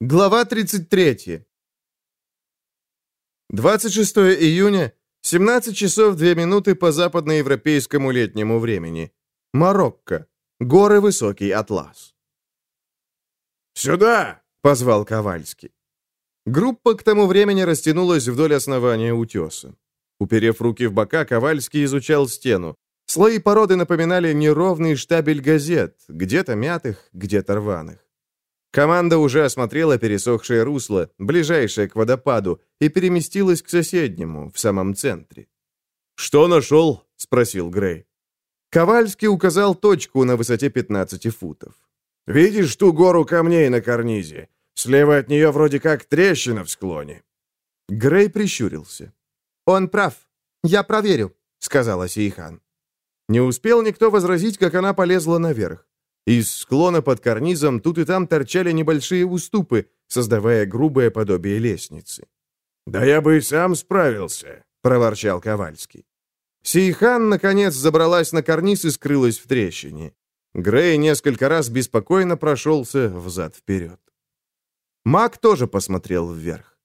Глава 33. 26 июня, 17 часов 2 минуты по западноевропейскому летнему времени. Марокко. Горы Высокий Атлас. «Сюда!» — позвал Ковальский. Группа к тому времени растянулась вдоль основания утеса. Уперев руки в бока, Ковальский изучал стену. Слои породы напоминали неровный штабель газет, где-то мятых, где-то рваных. Команда уже осмотрела пересохшее русло, ближайшее к водопаду, и переместилась к соседнему, в самом центре. «Что нашел?» — спросил Грей. Ковальский указал точку на высоте 15 футов. «Видишь ту гору камней на карнизе? Слева от нее вроде как трещина в склоне». Грей прищурился. «Он прав. Я проверю», — сказала Сейхан. Не успел никто возразить, как она полезла наверх. Из склона под карнизом тут и там торчали небольшие уступы, создавая грубое подобие лестницы. «Да я бы и сам справился», — проворчал Ковальский. Сейхан, наконец, забралась на карниз и скрылась в трещине. Грей несколько раз беспокойно прошелся взад-вперед. Мак тоже посмотрел вверх.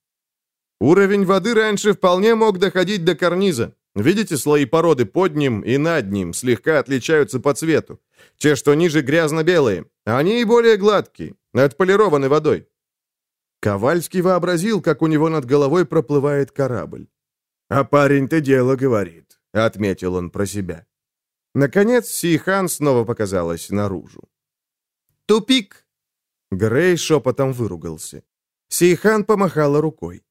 Уровень воды раньше вполне мог доходить до карниза. Видите, слои породы под ним и над ним слегка отличаются по цвету. Те, что ниже, грязно-белые, а они и более гладкие, отполированы водой. Ковальский вообразил, как у него над головой проплывает корабль. «А парень-то дело говорит», — отметил он про себя. Наконец, Сейхан снова показалась наружу. «Тупик!» Грей шепотом выругался. Сейхан помахала рукой.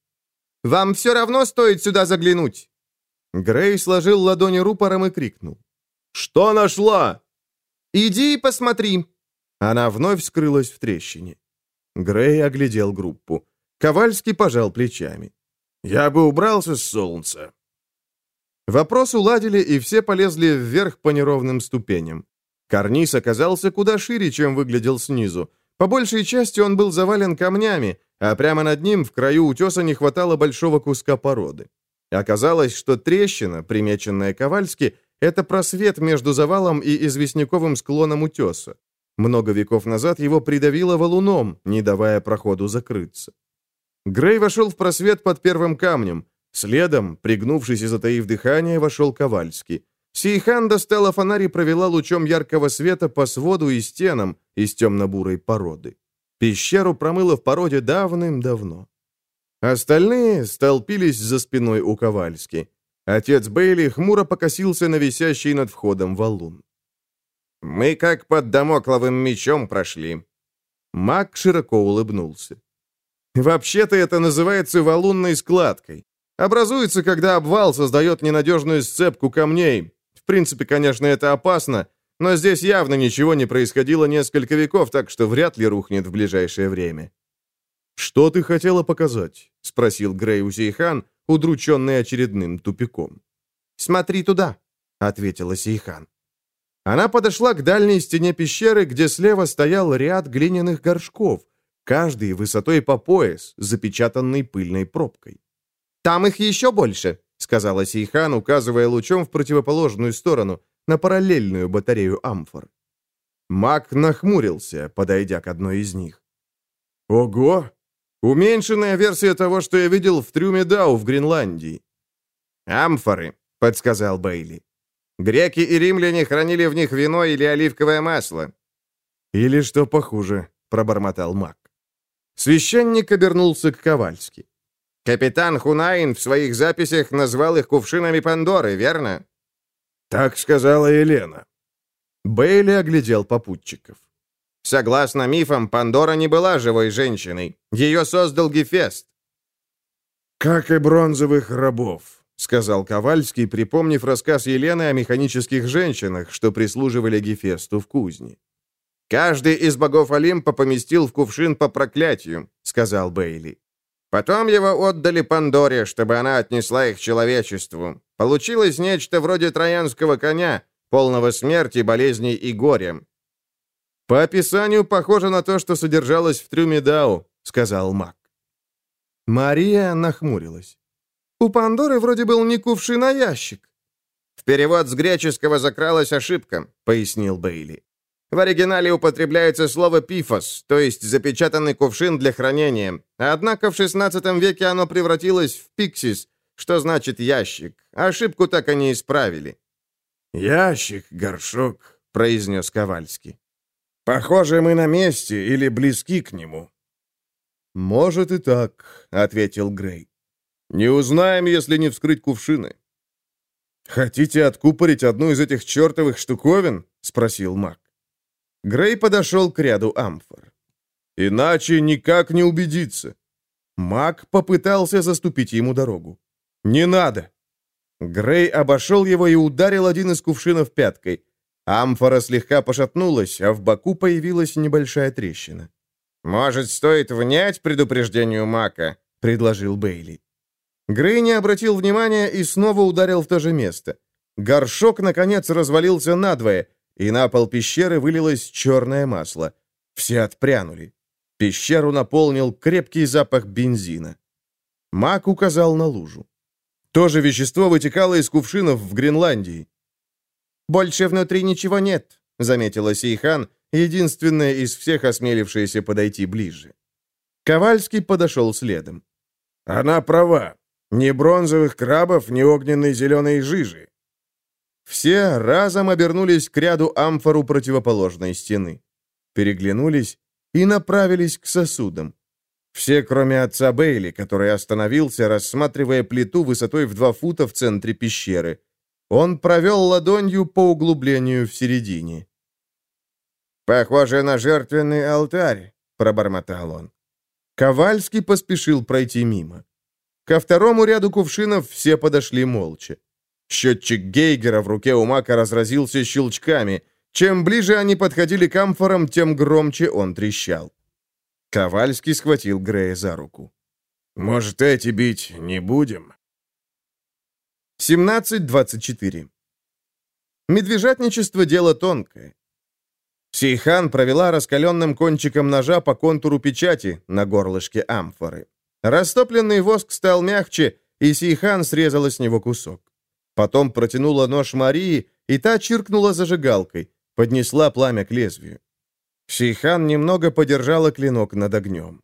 «Вам все равно стоит сюда заглянуть!» Грей сложил ладони рупором и крикнул. «Что нашла?» «Иди и посмотри!» Она вновь скрылась в трещине. Грей оглядел группу. Ковальский пожал плечами. «Я бы убрался с солнца». Вопрос уладили, и все полезли вверх по неровным ступеням. Карниз оказался куда шире, чем выглядел снизу. По большей части он был завален камнями, а прямо над ним в краю утеса не хватало большого куска породы. Оказалось, что трещина, примеченная Ковальски, это просвет между завалом и известняковым склоном утеса. Много веков назад его придавило валуном, не давая проходу закрыться. Грей вошел в просвет под первым камнем. Следом, пригнувшись и затаив дыхание, вошел Ковальский. Сейхан достала фонарь и провела лучом яркого света по своду и стенам из темно-бурой породы. Пещеру промыло в породе давным-давно. Остальные столпились за спиной у Ковальски. Отец Бейли хмуро покосился на висящий над входом валун. «Мы как под домокловым мечом прошли». Маг широко улыбнулся. «Вообще-то это называется валунной складкой. Образуется, когда обвал создает ненадежную сцепку камней. В принципе, конечно, это опасно, но здесь явно ничего не происходило несколько веков, так что вряд ли рухнет в ближайшее время». «Что ты хотела показать?» — спросил Грей Усейхан, удрученный очередным тупиком. «Смотри туда», — ответила Сейхан. Она подошла к дальней стене пещеры, где слева стоял ряд глиняных горшков, каждый высотой по пояс, запечатанный пыльной пробкой. «Там их еще больше», — сказала Сейхан, указывая лучом в противоположную сторону, на параллельную батарею амфор. Мак нахмурился, подойдя к одной из них. «Ого! Уменьшенная версия того, что я видел в трюме Дау в Гренландии. «Амфоры», — подсказал Бейли. «Греки и римляне хранили в них вино или оливковое масло». «Или что похуже», — пробормотал маг. Священник обернулся к Ковальски. «Капитан Хунаин в своих записях назвал их кувшинами Пандоры, верно?» «Так сказала Елена». Бейли оглядел попутчиков. Согласно мифам, Пандора не была живой женщиной. Ее создал Гефест. «Как и бронзовых рабов», — сказал Ковальский, припомнив рассказ Елены о механических женщинах, что прислуживали Гефесту в кузне. «Каждый из богов Олимпа поместил в кувшин по проклятию», — сказал Бейли. «Потом его отдали Пандоре, чтобы она отнесла их человечеству. Получилось нечто вроде троянского коня, полного смерти, болезней и горя. «По описанию похоже на то, что содержалось в трюме Дау», — сказал маг. Мария нахмурилась. «У Пандоры вроде был не кувшин, а ящик». «В перевод с греческого закралась ошибка», — пояснил Бейли. В оригинале употребляется слово «пифос», то есть запечатанный кувшин для хранения. Однако в XVI веке оно превратилось в «пиксис», что значит «ящик». Ошибку так и не исправили. «Ящик, горшок», — произнес Ковальский. «Похоже, мы на месте или близки к нему». «Может и так», — ответил Грей. «Не узнаем, если не вскрыть кувшины». «Хотите откупорить одну из этих чертовых штуковин?» — спросил маг. Грей подошел к ряду амфор. «Иначе никак не убедиться». Маг попытался заступить ему дорогу. «Не надо!» Грей обошел его и ударил один из кувшинов пяткой. Амфора слегка пошатнулась, а в боку появилась небольшая трещина. «Может, стоит внять предупреждению Мака?» — предложил Бейли. Грей не обратил внимания и снова ударил в то же место. Горшок, наконец, развалился надвое, и на пол пещеры вылилось черное масло. Все отпрянули. Пещеру наполнил крепкий запах бензина. Мак указал на лужу. То же вещество вытекало из кувшинов в Гренландии. «Больше внутри ничего нет», — заметила Сейхан, единственная из всех осмелившаяся подойти ближе. Ковальский подошел следом. «Она права. Ни бронзовых крабов, ни огненной зеленой жижи». Все разом обернулись к ряду амфор у противоположной стены. Переглянулись и направились к сосудам. Все, кроме отца Бейли, который остановился, рассматривая плиту высотой в два фута в центре пещеры. Он провел ладонью по углублению в середине. «Похоже на жертвенный алтарь», — пробормотал он. Ковальский поспешил пройти мимо. Ко второму ряду кувшинов все подошли молча. Счетчик Гейгера в руке у Мака разразился щелчками. Чем ближе они подходили к амфорам, тем громче он трещал. Ковальский схватил Грея за руку. «Может, эти бить не будем?» 17.24 Медвежатничество — дело тонкое. Сейхан провела раскаленным кончиком ножа по контуру печати на горлышке амфоры. Растопленный воск стал мягче, и Сейхан срезала с него кусок. Потом протянула нож Марии, и та чиркнула зажигалкой, поднесла пламя к лезвию. Сейхан немного подержала клинок над огнем.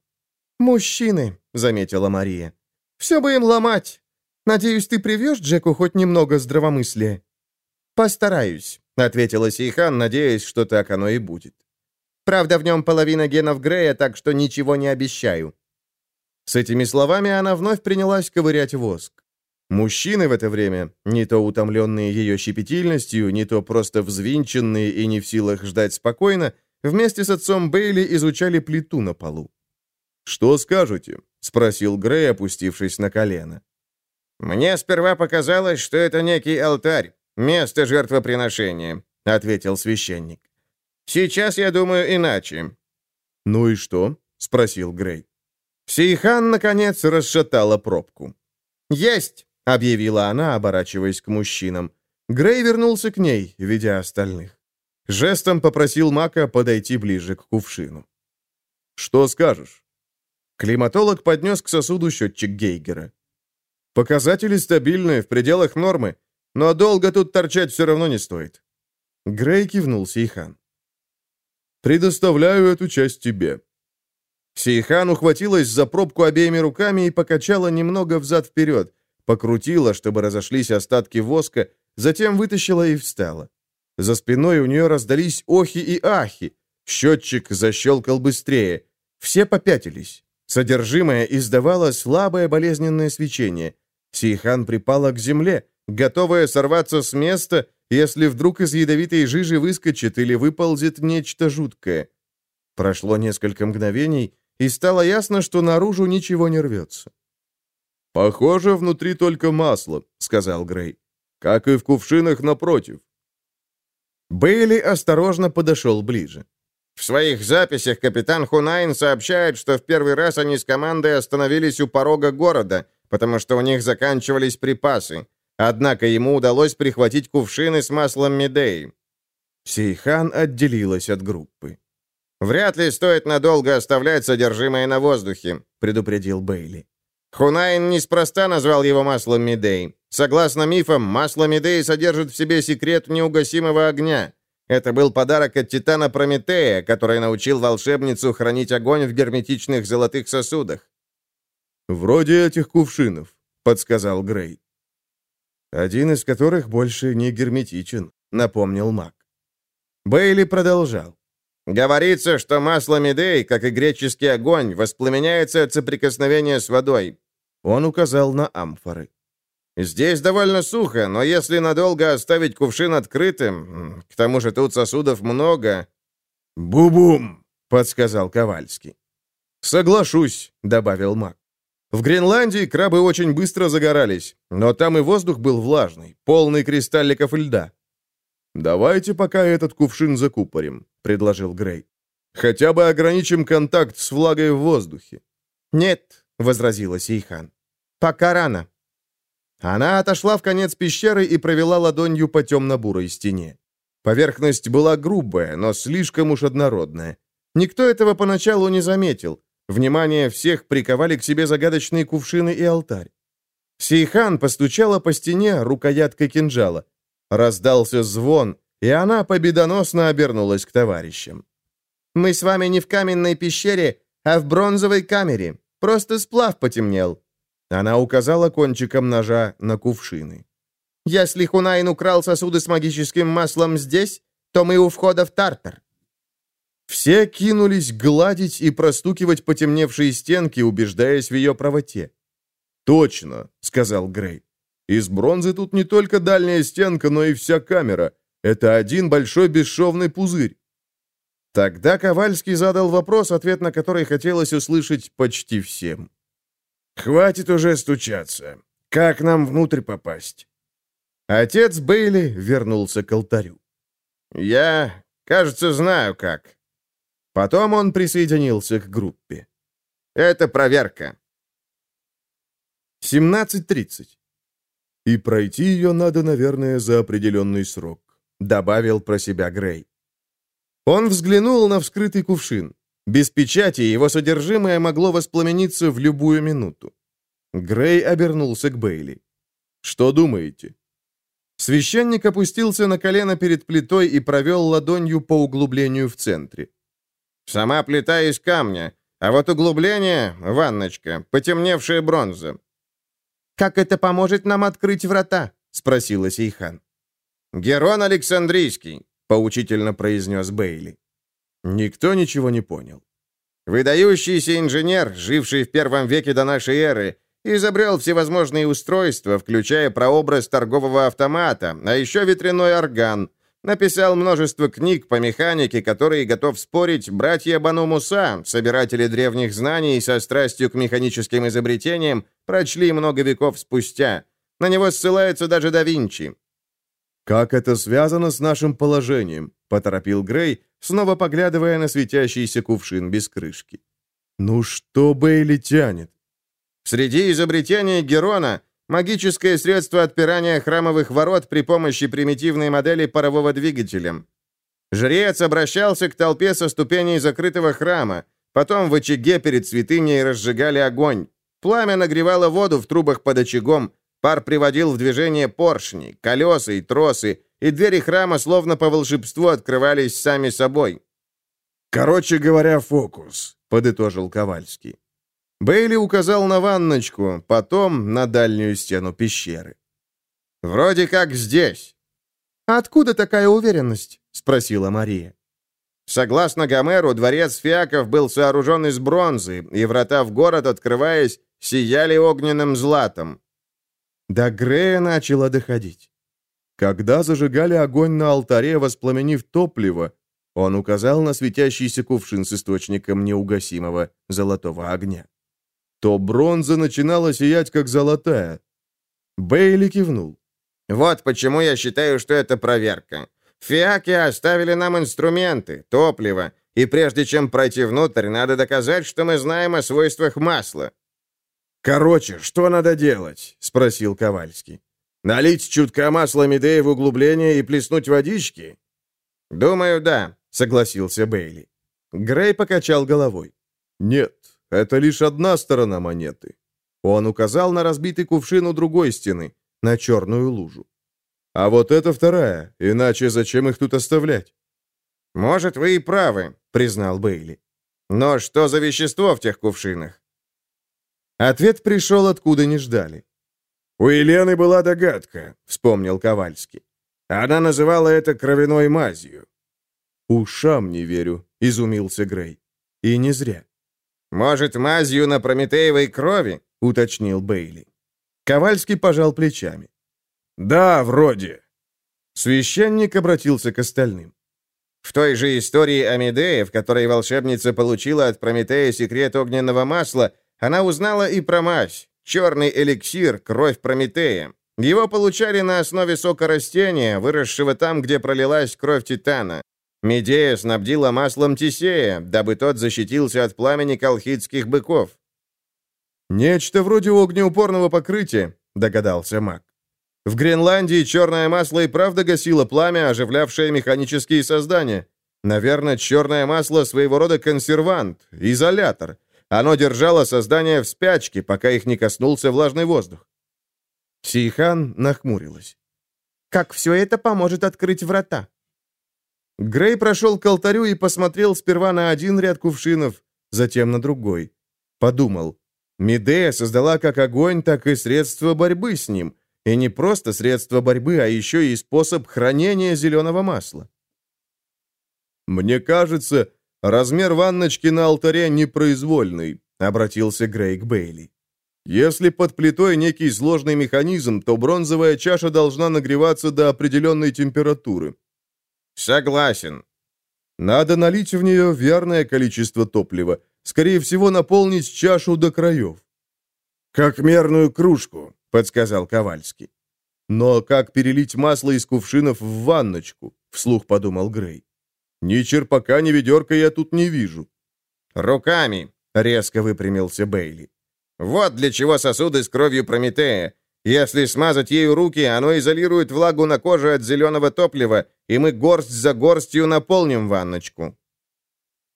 «Мужчины», — заметила Мария. «Все бы им ломать. Надеюсь, ты привез Джеку хоть немного здравомыслия?» «Постараюсь», — ответила Сейхан, надеясь, что так оно и будет. «Правда, в нем половина генов Грея, так что ничего не обещаю». С этими словами она вновь принялась ковырять воск. Мужчины в это время, не то утомленные ее щепетильностью, не то просто взвинченные и не в силах ждать спокойно, вместе с отцом Бейли изучали плиту на полу. «Что скажете?» — спросил Грей, опустившись на колено. «Мне сперва показалось, что это некий алтарь, место жертвоприношения», — ответил священник. «Сейчас я думаю иначе». «Ну и что?» — спросил Грей. Сейхан, наконец, расшатала пробку. «Есть!» — объявила она, оборачиваясь к мужчинам. Грей вернулся к ней, ведя остальных. Жестом попросил Мака подойти ближе к кувшину. «Что скажешь?» Климатолог поднес к сосуду счетчик Гейгера. «Показатели стабильные, в пределах нормы, но долго тут торчать все равно не стоит». Грей кивнул Сейхан. «Предоставляю эту часть тебе». Сейхан ухватилась за пробку обеими руками и покачала немного взад-вперед, покрутила, чтобы разошлись остатки воска, затем вытащила и встала. За спиной у нее раздались охи и ахи. Счетчик защелкал быстрее. Все попятились. Содержимое издавало слабое болезненное свечение. Сейхан припала к земле, готовая сорваться с места, если вдруг из ядовитой жижи выскочит или выползет нечто жуткое. Прошло несколько мгновений, и стало ясно, что наружу ничего не рвется. «Похоже, внутри только масло», — сказал Грей. «Как и в кувшинах напротив. Бейли осторожно подошел ближе. В своих записях капитан Хунайн сообщает, что в первый раз они с командой остановились у порога города, потому что у них заканчивались припасы. Однако ему удалось прихватить кувшины с маслом Медеи. Сейхан отделилась от группы. «Вряд ли стоит надолго оставлять содержимое на воздухе», — предупредил Бейли. Хунайн неспроста назвал его маслом Медеи. Согласно мифам, масло Медеи содержит в себе секрет неугасимого огня. Это был подарок от Титана Прометея, который научил волшебницу хранить огонь в герметичных золотых сосудах. «Вроде этих кувшинов», — подсказал Грей. «Один из которых больше не герметичен», — напомнил маг. Бейли продолжал. «Говорится, что масло Медей, как и греческий огонь, воспламеняется от соприкосновения с водой». Он указал на амфоры. Здесь довольно сухо, но если надолго оставить кувшин открытым, к тому же тут сосудов много...» «Бу-бум!» — подсказал Ковальский. «Соглашусь», — добавил маг. В Гренландии крабы очень быстро загорались, но там и воздух был влажный, полный кристалликов льда. «Давайте пока этот кувшин закупорим», — предложил Грей. «Хотя бы ограничим контакт с влагой в воздухе». «Нет», — возразила Сейхан. «Пока рано. Она отошла в конец пещеры и провела ладонью по темно-бурой стене. Поверхность была грубая, но слишком уж однородная. Никто этого поначалу не заметил. Внимание всех приковали к себе загадочные кувшины и алтарь. Сейхан постучала по стене рукояткой кинжала. Раздался звон, и она победоносно обернулась к товарищам. «Мы с вами не в каменной пещере, а в бронзовой камере. Просто сплав потемнел. Она указала кончиком ножа на кувшины. «Если Хунайн украл сосуды с магическим маслом здесь, то мы у входа в Тартар». Все кинулись гладить и простукивать потемневшие стенки, убеждаясь в ее правоте. «Точно», — сказал Грей. «Из бронзы тут не только дальняя стенка, но и вся камера. Это один большой бесшовный пузырь». Тогда Ковальский задал вопрос, ответ на который хотелось услышать почти всем. «Хватит уже стучаться. Как нам внутрь попасть?» Отец Бейли вернулся к алтарю. «Я, кажется, знаю как». Потом он присоединился к группе. «Это проверка». 17.30. «И пройти ее надо, наверное, за определенный срок», — добавил про себя Грей. Он взглянул на вскрытый кувшин. Без печати его содержимое могло воспламениться в любую минуту. Грей обернулся к Бейли. «Что думаете?» Священник опустился на колено перед плитой и провел ладонью по углублению в центре. «Сама плита из камня, а вот углубление — ванночка, потемневшая бронза». «Как это поможет нам открыть врата?» — спросила Сейхан. «Герон Александрийский», — поучительно произнес Бейли. Никто ничего не понял. Выдающийся инженер, живший в первом веке до нашей эры, изобрел всевозможные устройства, включая прообраз торгового автомата, а еще ветряной орган. Написал множество книг по механике, которые, готов спорить, братья Бану Муса, собиратели древних знаний со страстью к механическим изобретениям, прочли много веков спустя. На него ссылается даже да Винчи. «Как это связано с нашим положением?» — поторопил Грей, снова поглядывая на светящийся кувшин без крышки. «Ну что Бейли тянет?» Среди изобретений Герона – магическое средство отпирания храмовых ворот при помощи примитивной модели парового двигателя. Жрец обращался к толпе со ступеней закрытого храма, потом в очаге перед святыней разжигали огонь. Пламя нагревало воду в трубах под очагом, пар приводил в движение поршни, колеса и тросы, и двери храма словно по волшебству открывались сами собой. «Короче говоря, фокус», — подытожил Ковальский. Бейли указал на ванночку, потом на дальнюю стену пещеры. «Вроде как здесь». «Откуда такая уверенность?» — спросила Мария. Согласно Гомеру, дворец Фиаков был сооружен из бронзы, и врата в город, открываясь, сияли огненным златом. До Грея начало доходить. Когда зажигали огонь на алтаре, воспламенив топливо, он указал на светящийся кувшин с источником неугасимого золотого огня то бронза начинала сиять, как золотая. Бейли кивнул. «Вот почему я считаю, что это проверка. Фиаки оставили нам инструменты, топливо, и прежде чем пройти внутрь, надо доказать, что мы знаем о свойствах масла». «Короче, что надо делать?» — спросил Ковальский. «Налить чутка масла Медея в углубление и плеснуть водички?» «Думаю, да», — согласился Бейли. Грей покачал головой. «Нет, это лишь одна сторона монеты. Он указал на разбитый кувшин у другой стены, на черную лужу. А вот это вторая, иначе зачем их тут оставлять? «Может, вы и правы», — признал Бейли. «Но что за вещество в тех кувшинах?» Ответ пришел, откуда не ждали. «У Елены была догадка», — вспомнил Ковальский. «Она называла это кровяной мазью». «Ушам не верю», — изумился Грей. «И не зря». «Может, мазью на прометеевой крови?» — уточнил Бейли. Ковальский пожал плечами. «Да, вроде». Священник обратился к остальным. В той же истории о Медее, в которой волшебница получила от Прометея секрет огненного масла, она узнала и про мазь, черный эликсир, кровь Прометея. Его получали на основе сока растения, выросшего там, где пролилась кровь Титана. Медея снабдила маслом Тисея, дабы тот защитился от пламени колхидских быков. «Нечто вроде огнеупорного покрытия», — догадался маг. В Гренландии черное масло и правда гасило пламя, оживлявшее механические создания. Наверное, черное масло своего рода консервант, изолятор. Оно держало создания в спячке, пока их не коснулся влажный воздух. Сейхан нахмурилась. «Как все это поможет открыть врата?» Грей прошел к алтарю и посмотрел сперва на один ряд кувшинов, затем на другой. Подумал. Медея создала как огонь, так и средства борьбы с ним. И не просто средства борьбы, а еще и способ хранения зеленого масла. «Мне кажется, размер ванночки на алтаре непроизвольный», — обратился Грей к Бейли. «Если под плитой некий сложный механизм, то бронзовая чаша должна нагреваться до определенной температуры. Согласен. Надо налить в нее верное количество топлива. Скорее всего, наполнить чашу до краев. «Как мерную кружку», — подсказал Ковальский. «Но как перелить масло из кувшинов в ванночку?» — вслух подумал Грей. «Ни черпака, ни ведерка я тут не вижу». «Руками», — резко выпрямился Бейли. «Вот для чего сосуды с кровью Прометея. Если смазать ею руки, оно изолирует влагу на коже от зеленого топлива, и мы горсть за горстью наполним ванночку».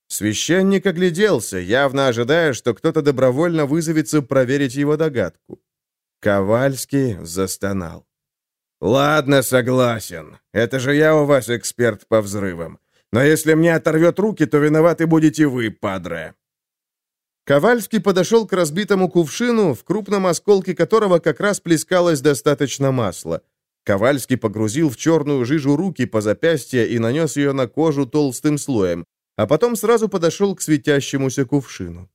Священник огляделся, явно ожидая, что кто-то добровольно вызовется проверить его догадку. Ковальский застонал. «Ладно, согласен. Это же я у вас эксперт по взрывам. Но если мне оторвет руки, то виноваты будете вы, падре». Ковальский подошел к разбитому кувшину, в крупном осколке которого как раз плескалось достаточно масла. Ковальский погрузил в черную жижу руки по запястье и нанес ее на кожу толстым слоем, а потом сразу подошел к светящемуся кувшину.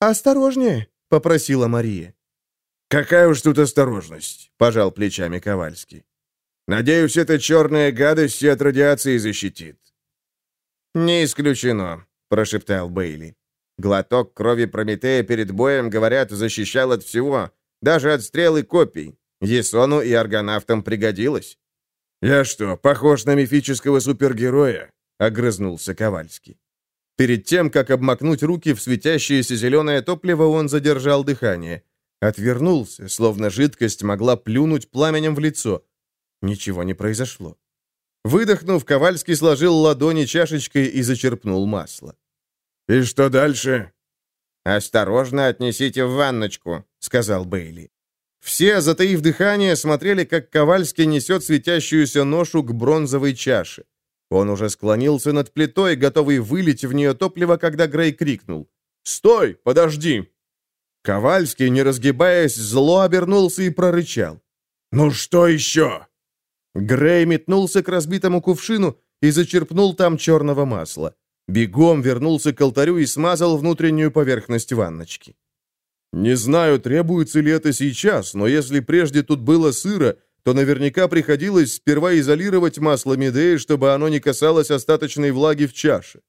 «Осторожнее», — попросила Мария. «Какая уж тут осторожность», — пожал плечами Ковальский. «Надеюсь, эта черная гадость и от радиации защитит». «Не исключено», — прошептал Бейли. Глоток крови Прометея перед боем, говорят, защищал от всего, даже от стрел и копий. Есону и аргонавтам пригодилось. «Я что, похож на мифического супергероя?» — огрызнулся Ковальский. Перед тем, как обмакнуть руки в светящееся зеленое топливо, он задержал дыхание. Отвернулся, словно жидкость могла плюнуть пламенем в лицо. Ничего не произошло. Выдохнув, Ковальский сложил ладони чашечкой и зачерпнул масло. «И что дальше?» «Осторожно отнесите в ванночку», — сказал Бейли. Все, затаив дыхание, смотрели, как Ковальский несет светящуюся ношу к бронзовой чаше. Он уже склонился над плитой, готовый вылить в нее топливо, когда Грей крикнул. «Стой! Подожди!» Ковальский, не разгибаясь, зло обернулся и прорычал. «Ну что еще?» Грей метнулся к разбитому кувшину и зачерпнул там черного масла. Бегом вернулся к алтарю и смазал внутреннюю поверхность ванночки. Не знаю, требуется ли это сейчас, но если прежде тут было сыро, то наверняка приходилось сперва изолировать масло Медеи, чтобы оно не касалось остаточной влаги в чаше.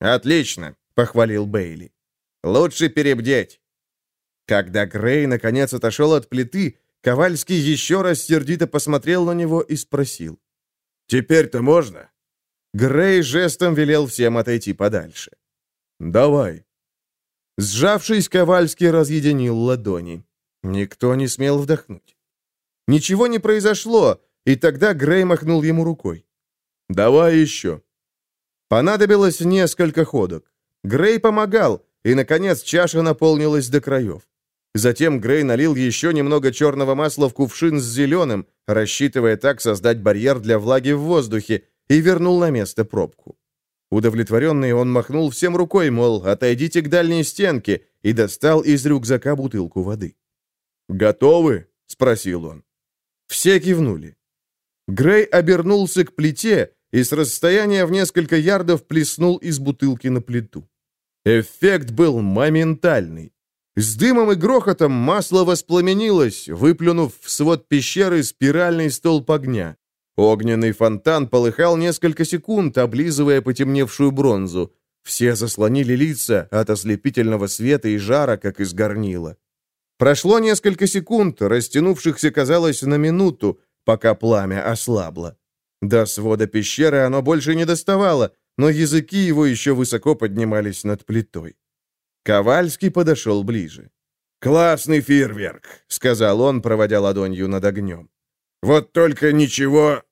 «Отлично», — похвалил Бейли. «Лучше перебдеть». Когда Грей наконец отошел от плиты, Ковальский еще раз сердито посмотрел на него и спросил. «Теперь-то можно?» Грей жестом велел всем отойти подальше. «Давай». Сжавшись, Ковальский разъединил ладони. Никто не смел вдохнуть. Ничего не произошло, и тогда Грей махнул ему рукой. «Давай еще». Понадобилось несколько ходок. Грей помогал, и, наконец, чаша наполнилась до краев. Затем Грей налил еще немного черного масла в кувшин с зеленым, рассчитывая так создать барьер для влаги в воздухе, и вернул на место пробку. Удовлетворенный, он махнул всем рукой, мол, отойдите к дальней стенке, и достал из рюкзака бутылку воды. «Готовы?» — спросил он. Все кивнули. Грей обернулся к плите и с расстояния в несколько ярдов плеснул из бутылки на плиту. Эффект был моментальный. С дымом и грохотом масло воспламенилось, выплюнув в свод пещеры спиральный столб огня. Огненный фонтан полыхал несколько секунд, облизывая потемневшую бронзу. Все заслонили лица от ослепительного света и жара, как из горнила. Прошло несколько секунд, растянувшихся, казалось, на минуту, пока пламя ослабло. До свода пещеры оно больше не доставало, но языки его еще высоко поднимались над плитой. Ковальский подошел ближе. «Классный фейерверк», — сказал он, проводя ладонью над огнем. «Вот только ничего...»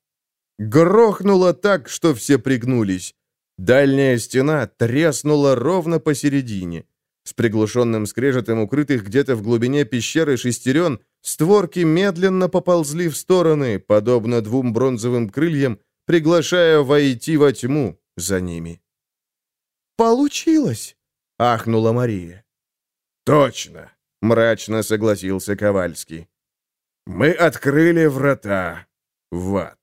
Грохнуло так, что все пригнулись. Дальняя стена треснула ровно посередине. С приглушенным скрежетом укрытых где-то в глубине пещеры шестерен створки медленно поползли в стороны, подобно двум бронзовым крыльям, приглашая войти во тьму за ними. «Получилось!» — ахнула Мария. «Точно!» — мрачно согласился Ковальский. «Мы открыли врата в ад».